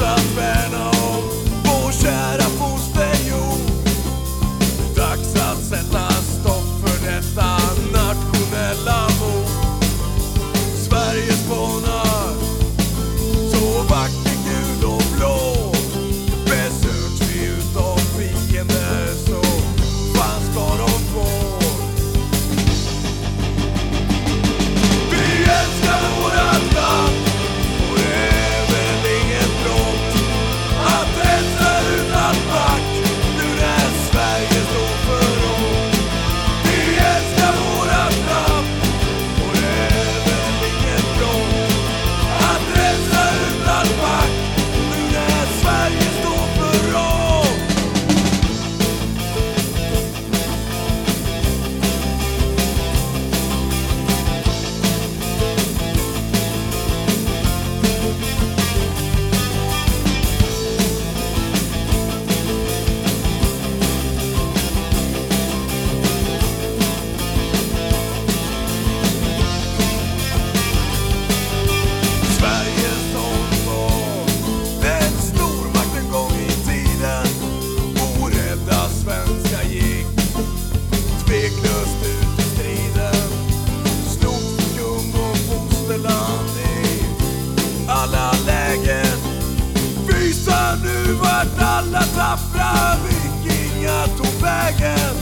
up road. όλα τα βράδυ του Μπέγκερ